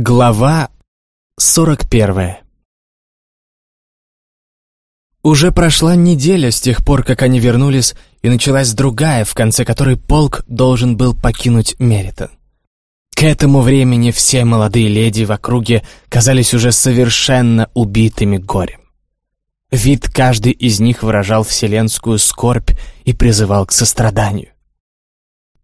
Глава 41 Уже прошла неделя с тех пор, как они вернулись, и началась другая, в конце которой полк должен был покинуть Меритон. К этому времени все молодые леди в округе казались уже совершенно убитыми горем. Вид каждой из них выражал вселенскую скорбь и призывал к состраданию.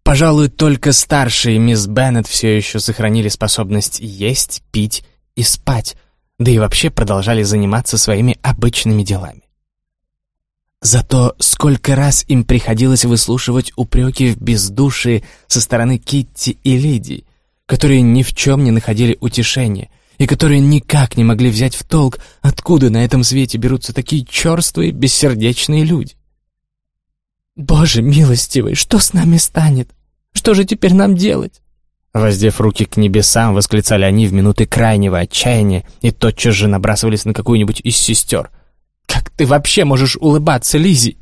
Пожалуй, только старшие мисс Беннет все еще сохранили способность есть, пить и спать, да и вообще продолжали заниматься своими обычными делами. Зато сколько раз им приходилось выслушивать упреки в бездушии со стороны Китти и Лидии, которые ни в чем не находили утешения и которые никак не могли взять в толк, откуда на этом свете берутся такие черствые, бессердечные люди. «Боже милостивый, что с нами станет? Что же теперь нам делать?» Воздев руки к небесам, восклицали они в минуты крайнего отчаяния и тотчас же набрасывались на какую-нибудь из сестер. «Как ты вообще можешь улыбаться, Лизи?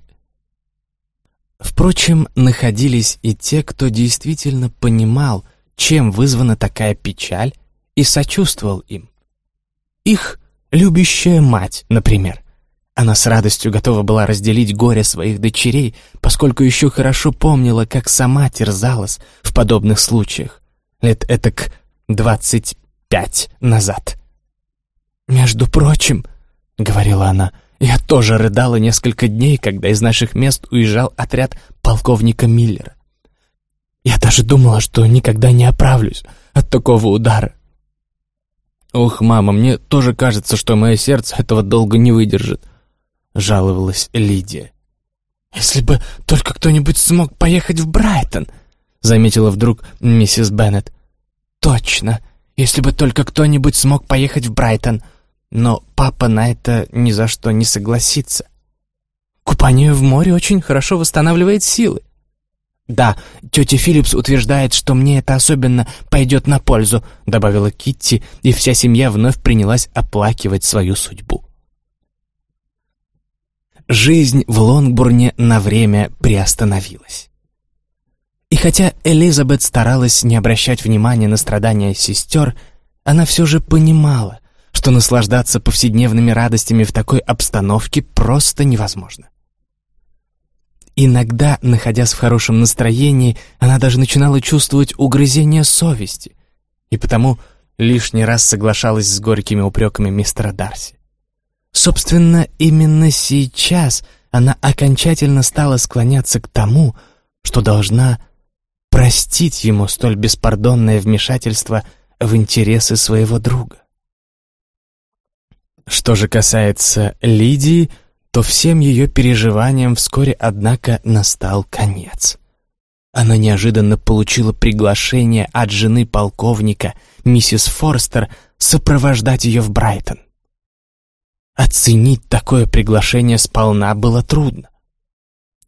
Впрочем, находились и те, кто действительно понимал, чем вызвана такая печаль, и сочувствовал им. Их любящая мать, например. Она с радостью готова была разделить горе своих дочерей, поскольку еще хорошо помнила, как сама терзалась в подобных случаях, лет этак двадцать пять назад. «Между прочим», — говорила она, — «я тоже рыдала несколько дней, когда из наших мест уезжал отряд полковника Миллера. Я даже думала, что никогда не оправлюсь от такого удара. «Ох, мама, мне тоже кажется, что мое сердце этого долго не выдержит», — жаловалась Лидия. «Если бы только кто-нибудь смог поехать в Брайтон», — заметила вдруг миссис Беннет. «Точно, если бы только кто-нибудь смог поехать в Брайтон. Но папа на это ни за что не согласится. Купание в море очень хорошо восстанавливает силы. «Да, тетя Филлипс утверждает, что мне это особенно пойдет на пользу», добавила Китти, и вся семья вновь принялась оплакивать свою судьбу. Жизнь в Лонгбурне на время приостановилась. И хотя Элизабет старалась не обращать внимания на страдания сестер, она все же понимала, что наслаждаться повседневными радостями в такой обстановке просто невозможно. Иногда, находясь в хорошем настроении, она даже начинала чувствовать угрызение совести, и потому лишний раз соглашалась с горькими упреками мистера Дарси. Собственно, именно сейчас она окончательно стала склоняться к тому, что должна простить ему столь беспардонное вмешательство в интересы своего друга. Что же касается Лидии, то всем ее переживаниям вскоре, однако, настал конец. Она неожиданно получила приглашение от жены полковника, миссис Форстер, сопровождать ее в Брайтон. Оценить такое приглашение сполна было трудно.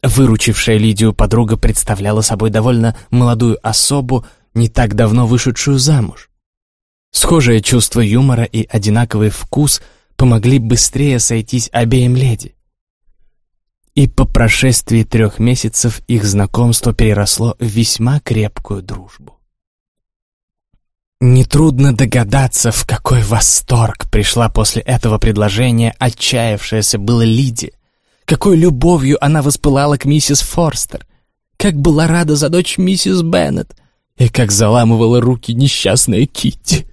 Выручившая Лидию подруга представляла собой довольно молодую особу, не так давно вышедшую замуж. Схожее чувство юмора и одинаковый вкус помогли быстрее сойтись обеим леди и по прошествии трех месяцев их знакомство переросло в весьма крепкую дружбу. Нетрудно догадаться, в какой восторг пришла после этого предложения отчаявшаяся была Лиди, какой любовью она воспылала к миссис Форстер, как была рада за дочь миссис Беннет и как заламывала руки несчастная Китти.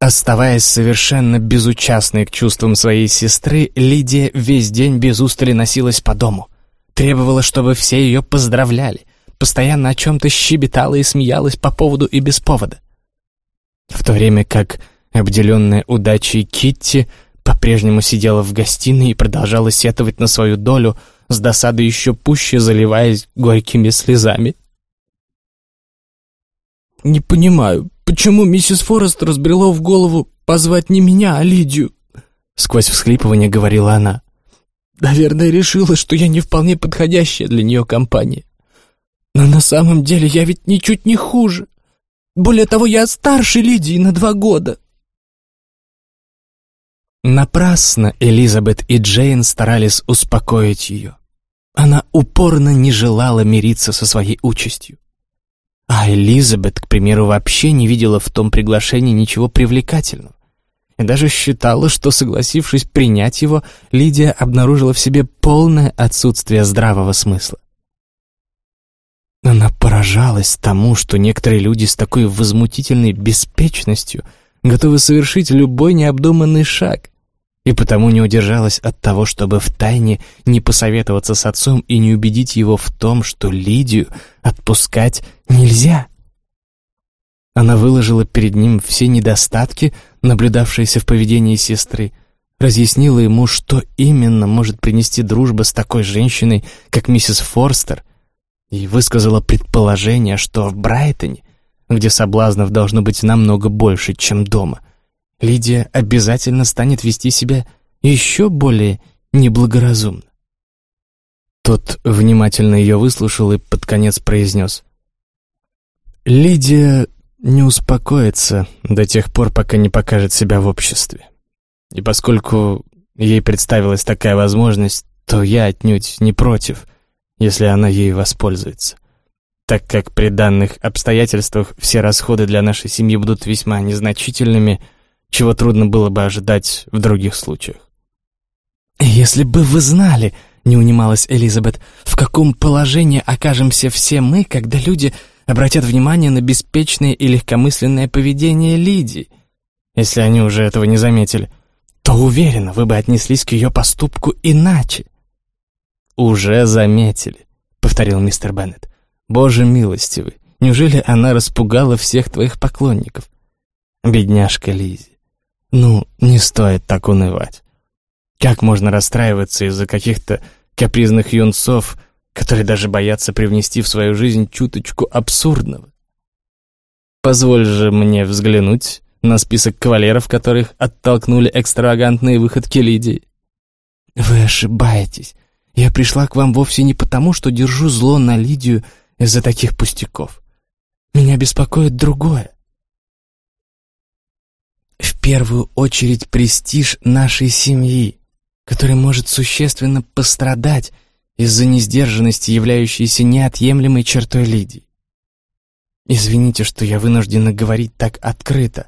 Оставаясь совершенно безучастной к чувствам своей сестры, Лидия весь день без устали носилась по дому. Требовала, чтобы все ее поздравляли, постоянно о чем-то щебетала и смеялась по поводу и без повода. В то время как обделенная удачей Китти по-прежнему сидела в гостиной и продолжала сетовать на свою долю, с досадой еще пуще заливаясь горькими слезами. «Не понимаю, почему миссис Форест разбрело в голову позвать не меня, а Лидию?» Сквозь всхлипывание говорила она. «Наверное, решила, что я не вполне подходящая для нее компания. Но на самом деле я ведь ничуть не хуже. Более того, я старше Лидии на два года». Напрасно Элизабет и Джейн старались успокоить ее. Она упорно не желала мириться со своей участью. А Элизабет, к примеру, вообще не видела в том приглашении ничего привлекательного. И даже считала, что, согласившись принять его, Лидия обнаружила в себе полное отсутствие здравого смысла. Она поражалась тому, что некоторые люди с такой возмутительной беспечностью готовы совершить любой необдуманный шаг, и потому не удержалась от того, чтобы втайне не посоветоваться с отцом и не убедить его в том, что Лидию отпускать нельзя. Она выложила перед ним все недостатки, наблюдавшиеся в поведении сестры, разъяснила ему, что именно может принести дружба с такой женщиной, как миссис Форстер, и высказала предположение, что в Брайтоне, где соблазнов должно быть намного больше, чем дома — Лидия обязательно станет вести себя еще более неблагоразумно. Тот внимательно ее выслушал и под конец произнес. «Лидия не успокоится до тех пор, пока не покажет себя в обществе. И поскольку ей представилась такая возможность, то я отнюдь не против, если она ей воспользуется. Так как при данных обстоятельствах все расходы для нашей семьи будут весьма незначительными – чего трудно было бы ожидать в других случаях. «Если бы вы знали», — не унималась Элизабет, «в каком положении окажемся все мы, когда люди обратят внимание на беспечное и легкомысленное поведение Лидии, если они уже этого не заметили, то, уверена, вы бы отнеслись к ее поступку иначе». «Уже заметили», — повторил мистер Беннет. «Боже милостивый, неужели она распугала всех твоих поклонников?» «Бедняжка Лизи. Ну, не стоит так унывать. Как можно расстраиваться из-за каких-то капризных юнцов, которые даже боятся привнести в свою жизнь чуточку абсурдного? Позволь же мне взглянуть на список кавалеров, которых оттолкнули экстравагантные выходки Лидии. Вы ошибаетесь. Я пришла к вам вовсе не потому, что держу зло на Лидию из-за таких пустяков. Меня беспокоит другое в первую очередь престиж нашей семьи, который может существенно пострадать из-за несдержанности, являющейся неотъемлемой чертой Лидии. Извините, что я вынуждена говорить так открыто,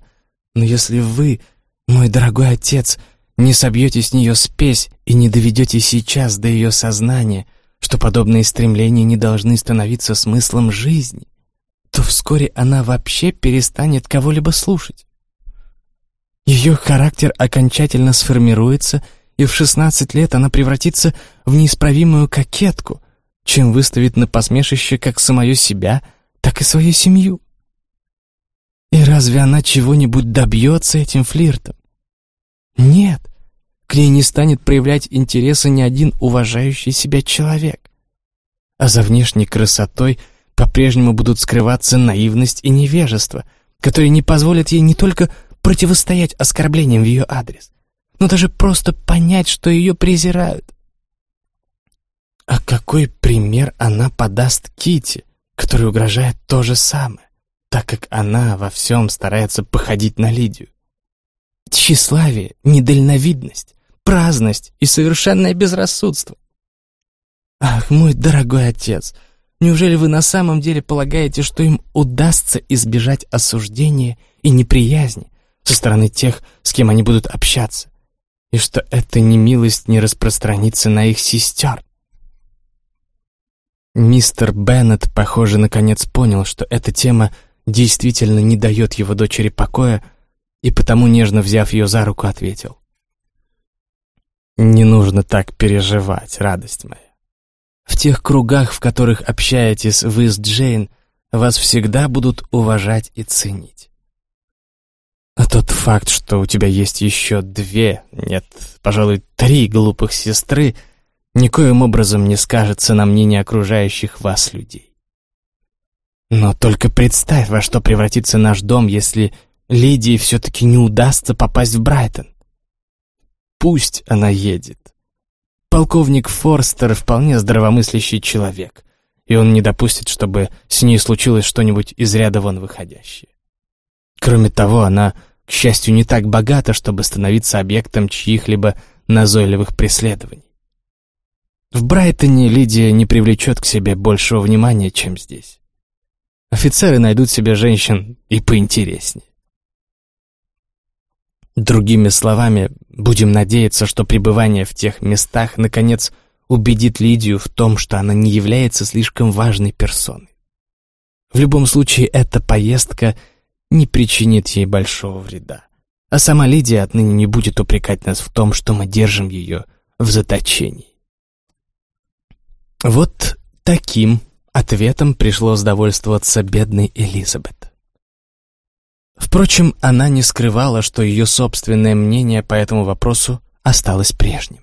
но если вы, мой дорогой отец, не собьете с нее спесь и не доведете сейчас до ее сознания, что подобные стремления не должны становиться смыслом жизни, то вскоре она вообще перестанет кого-либо слушать. Ее характер окончательно сформируется, и в 16 лет она превратится в неисправимую кокетку, чем выставит на посмешище как самое себя, так и свою семью. И разве она чего-нибудь добьется этим флиртом? Нет, к ней не станет проявлять интереса ни один уважающий себя человек. А за внешней красотой по-прежнему будут скрываться наивность и невежество, которые не позволят ей не только противостоять оскорблениям в ее адрес, но даже просто понять, что ее презирают. А какой пример она подаст Кити, которой угрожает то же самое, так как она во всем старается походить на Лидию? Тщеславие, недальновидность, праздность и совершенное безрассудство. Ах, мой дорогой отец, неужели вы на самом деле полагаете, что им удастся избежать осуждения и неприязни, со стороны тех, с кем они будут общаться, и что эта немилость не распространится на их сестер. Мистер Беннет, похоже, наконец понял, что эта тема действительно не дает его дочери покоя, и потому, нежно взяв ее за руку, ответил. «Не нужно так переживать, радость моя. В тех кругах, в которых общаетесь вы с Джейн, вас всегда будут уважать и ценить. А тот факт, что у тебя есть еще две, нет, пожалуй, три глупых сестры, никоим образом не скажется на мнение окружающих вас людей. Но только представь, во что превратится наш дом, если Лидии все-таки не удастся попасть в Брайтон. Пусть она едет. Полковник Форстер вполне здравомыслящий человек, и он не допустит, чтобы с ней случилось что-нибудь из ряда вон выходящее. Кроме того, она, к счастью, не так богата, чтобы становиться объектом чьих-либо назойливых преследований. В Брайтоне Лидия не привлечет к себе большего внимания, чем здесь. Офицеры найдут себе женщин и поинтереснее. Другими словами, будем надеяться, что пребывание в тех местах, наконец, убедит Лидию в том, что она не является слишком важной персоной. В любом случае, эта поездка не причинит ей большого вреда. А сама Лидия отныне не будет упрекать нас в том, что мы держим ее в заточении. Вот таким ответом пришлось довольствоваться бедной Элизабет. Впрочем, она не скрывала, что ее собственное мнение по этому вопросу осталось прежним.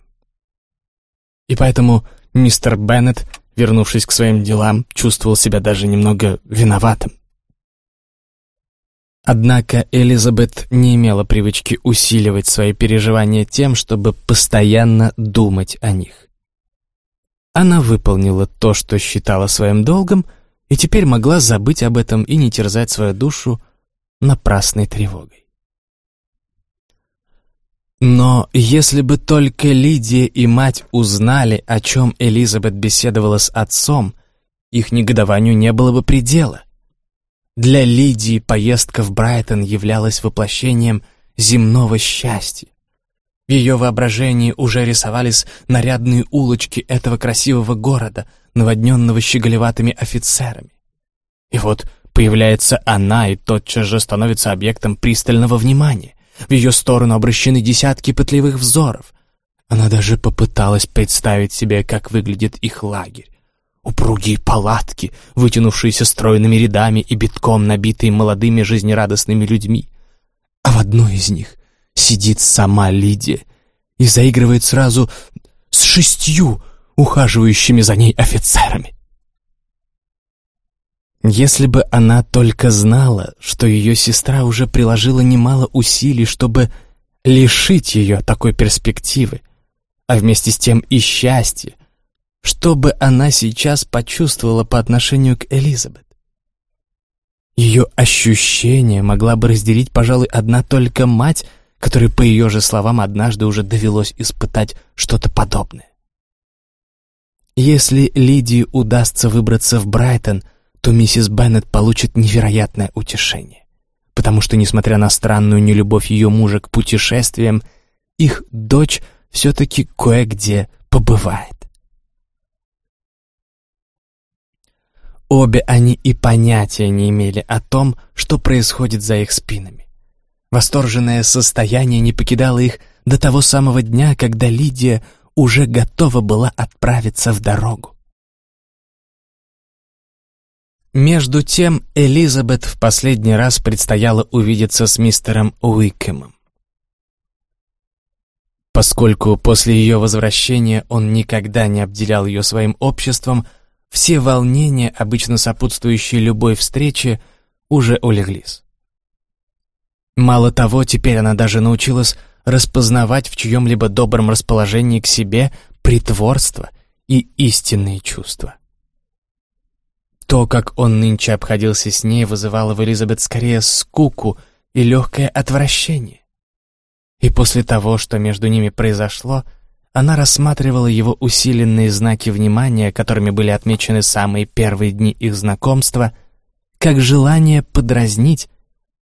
И поэтому мистер Беннет, вернувшись к своим делам, чувствовал себя даже немного виноватым. Однако Элизабет не имела привычки усиливать свои переживания тем, чтобы постоянно думать о них. Она выполнила то, что считала своим долгом, и теперь могла забыть об этом и не терзать свою душу напрасной тревогой. Но если бы только Лидия и мать узнали, о чем Элизабет беседовала с отцом, их негодованию не было бы предела. Для Лидии поездка в Брайтон являлась воплощением земного счастья. В ее воображении уже рисовались нарядные улочки этого красивого города, наводненного щеголеватыми офицерами. И вот появляется она и тотчас же становится объектом пристального внимания. В ее сторону обращены десятки пытливых взоров. Она даже попыталась представить себе, как выглядит их лагерь. Упругие палатки, вытянувшиеся стройными рядами и битком набитые молодыми жизнерадостными людьми. А в одной из них сидит сама Лидия и заигрывает сразу с шестью ухаживающими за ней офицерами. Если бы она только знала, что ее сестра уже приложила немало усилий, чтобы лишить ее такой перспективы, а вместе с тем и счастья, что бы она сейчас почувствовала по отношению к Элизабет? Ее ощущение могла бы разделить, пожалуй, одна только мать, которой, по ее же словам, однажды уже довелось испытать что-то подобное. Если Лидии удастся выбраться в Брайтон, то миссис Беннет получит невероятное утешение, потому что, несмотря на странную нелюбовь ее мужа к путешествиям, их дочь все-таки кое-где побывает. Обе они и понятия не имели о том, что происходит за их спинами. Восторженное состояние не покидало их до того самого дня, когда Лидия уже готова была отправиться в дорогу. Между тем Элизабет в последний раз предстояло увидеться с мистером Уикемом. Поскольку после ее возвращения он никогда не обделял ее своим обществом, все волнения, обычно сопутствующие любой встрече, уже улеглись. Мало того, теперь она даже научилась распознавать в чьем-либо добром расположении к себе притворство и истинные чувства. То, как он нынче обходился с ней, вызывало в Элизабет скорее скуку и легкое отвращение. И после того, что между ними произошло, она рассматривала его усиленные знаки внимания, которыми были отмечены самые первые дни их знакомства, как желание подразнить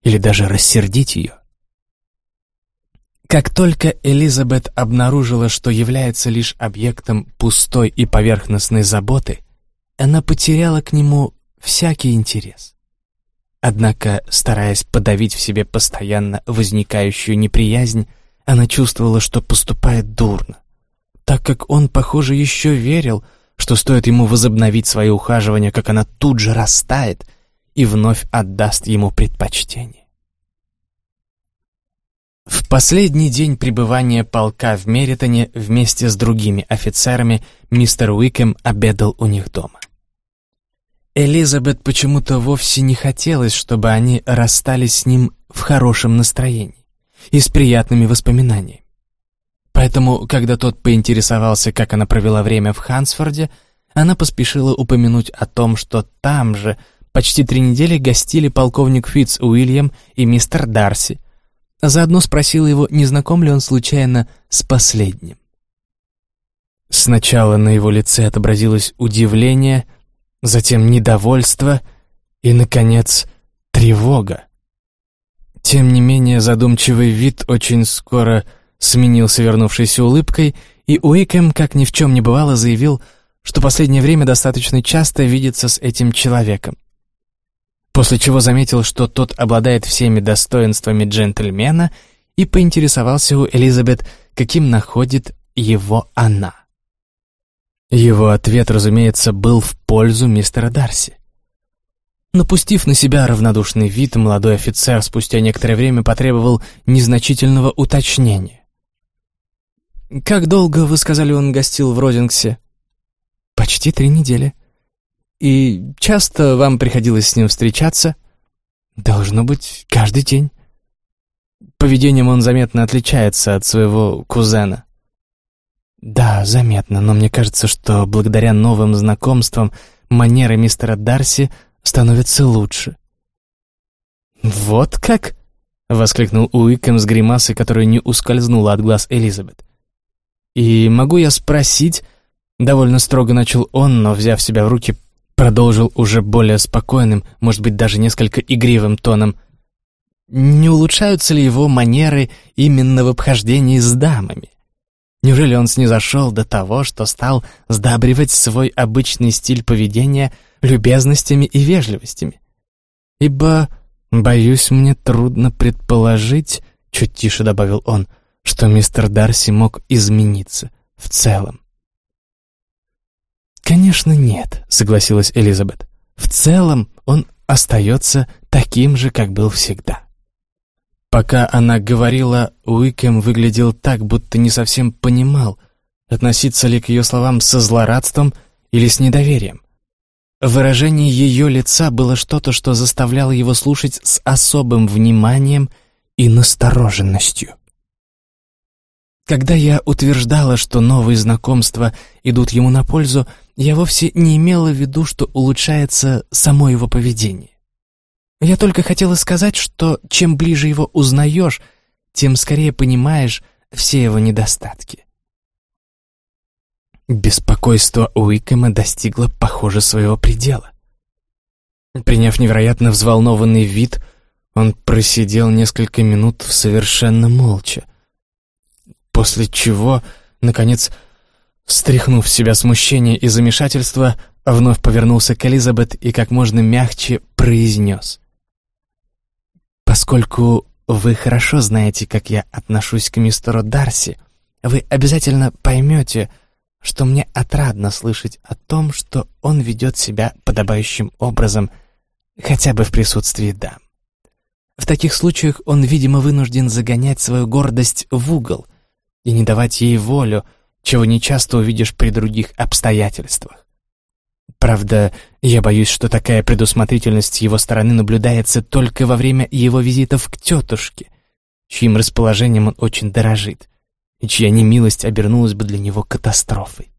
или даже рассердить ее. Как только Элизабет обнаружила, что является лишь объектом пустой и поверхностной заботы, она потеряла к нему всякий интерес. Однако, стараясь подавить в себе постоянно возникающую неприязнь, она чувствовала, что поступает дурно так как он, похоже, еще верил, что стоит ему возобновить свое ухаживание, как она тут же растает и вновь отдаст ему предпочтение. В последний день пребывания полка в Меритоне вместе с другими офицерами мистер Уикем обедал у них дома. Элизабет почему-то вовсе не хотелось, чтобы они расстались с ним в хорошем настроении и с приятными воспоминаниями. Поэтому, когда тот поинтересовался, как она провела время в Хансфорде, она поспешила упомянуть о том, что там же почти три недели гостили полковник Фитц Уильям и мистер Дарси. Заодно спросила его, не знаком ли он случайно с последним. Сначала на его лице отобразилось удивление, затем недовольство и, наконец, тревога. Тем не менее, задумчивый вид очень скоро сменился вернувшейся улыбкой, и Уикэм, как ни в чем не бывало, заявил, что последнее время достаточно часто видится с этим человеком. После чего заметил, что тот обладает всеми достоинствами джентльмена, и поинтересовался у Элизабет, каким находит его она. Его ответ, разумеется, был в пользу мистера Дарси. Напустив на себя равнодушный вид, молодой офицер спустя некоторое время потребовал незначительного уточнения. «Как долго, вы сказали, он гостил в Родингсе?» «Почти три недели». «И часто вам приходилось с ним встречаться?» «Должно быть, каждый день». Поведением он заметно отличается от своего кузена. Да, заметно, но мне кажется, что благодаря новым знакомствам манеры мистера Дарси становятся лучше. «Вот как?» — воскликнул Уикэм с гримасой, которая не ускользнула от глаз Элизабет. «И могу я спросить...» — довольно строго начал он, но, взяв себя в руки, продолжил уже более спокойным, может быть, даже несколько игривым тоном. «Не улучшаются ли его манеры именно в обхождении с дамами?» Неужели он снизошел до того, что стал сдабривать свой обычный стиль поведения любезностями и вежливостями? Ибо, боюсь, мне трудно предположить, чуть тише добавил он, что мистер Дарси мог измениться в целом. «Конечно, нет», — согласилась Элизабет. «В целом он остается таким же, как был всегда». Пока она говорила, Уикем выглядел так, будто не совсем понимал, относиться ли к ее словам со злорадством или с недоверием. Выражение ее лица было что-то, что заставляло его слушать с особым вниманием и настороженностью. Когда я утверждала, что новые знакомства идут ему на пользу, я вовсе не имела в виду, что улучшается само его поведение. Я только хотела сказать, что чем ближе его узнаешь, тем скорее понимаешь все его недостатки. Беспокойство Уикэма достигло, похоже, своего предела. Приняв невероятно взволнованный вид, он просидел несколько минут совершенно молча, после чего, наконец, стряхнув с себя смущение и замешательство, вновь повернулся к Элизабет и как можно мягче произнес. Поскольку вы хорошо знаете, как я отношусь к мистеру Дарси, вы обязательно поймете, что мне отрадно слышать о том, что он ведет себя подобающим образом, хотя бы в присутствии дам. В таких случаях он, видимо, вынужден загонять свою гордость в угол и не давать ей волю, чего не часто увидишь при других обстоятельствах. Правда, я боюсь, что такая предусмотрительность его стороны наблюдается только во время его визитов к тетушке, чьим расположением он очень дорожит, и чья немилость обернулась бы для него катастрофой.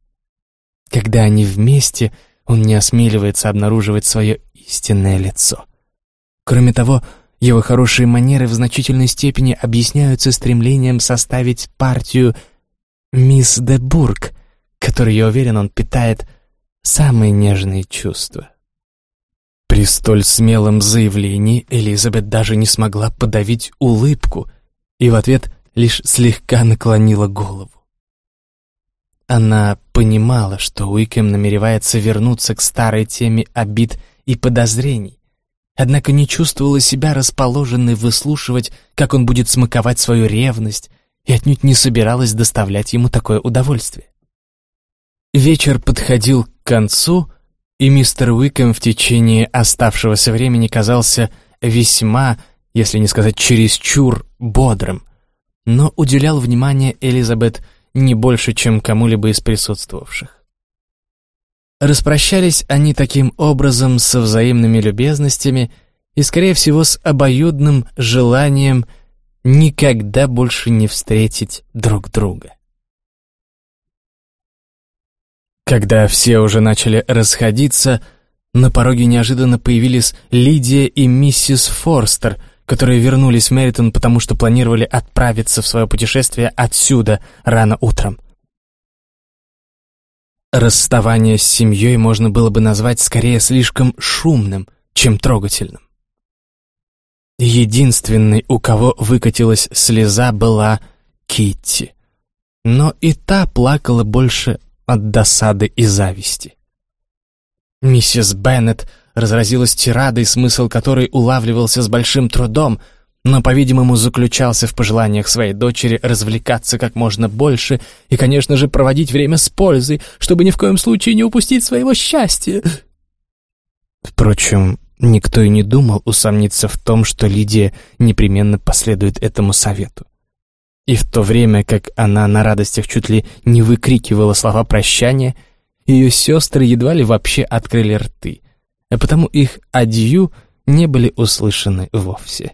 Когда они вместе, он не осмеливается обнаруживать свое истинное лицо. Кроме того, его хорошие манеры в значительной степени объясняются стремлением составить партию «Мисс де Бург», которой, я уверен, он питает самые нежные чувства. При столь смелом заявлении Элизабет даже не смогла подавить улыбку и в ответ лишь слегка наклонила голову. Она понимала, что Уикем намеревается вернуться к старой теме обид и подозрений, однако не чувствовала себя расположенной выслушивать, как он будет смаковать свою ревность, и отнюдь не собиралась доставлять ему такое удовольствие. Вечер подходил к концу, и мистер Уикэм в течение оставшегося времени казался весьма, если не сказать чересчур, бодрым, но уделял внимание Элизабет не больше, чем кому-либо из присутствовавших. Распрощались они таким образом со взаимными любезностями и, скорее всего, с обоюдным желанием никогда больше не встретить друг друга. Когда все уже начали расходиться, на пороге неожиданно появились Лидия и миссис Форстер, которые вернулись в Мэритон, потому что планировали отправиться в свое путешествие отсюда рано утром. Расставание с семьей можно было бы назвать скорее слишком шумным, чем трогательным. Единственной, у кого выкатилась слеза, была Китти. Но и та плакала больше от досады и зависти. Миссис Беннет разразилась тирадой, смысл которой улавливался с большим трудом, но, по-видимому, заключался в пожеланиях своей дочери развлекаться как можно больше и, конечно же, проводить время с пользой, чтобы ни в коем случае не упустить своего счастья. Впрочем, никто и не думал усомниться в том, что Лидия непременно последует этому совету. И в то время, как она на радостях чуть ли не выкрикивала слова прощания, ее сестры едва ли вообще открыли рты, а потому их «адью» не были услышаны вовсе.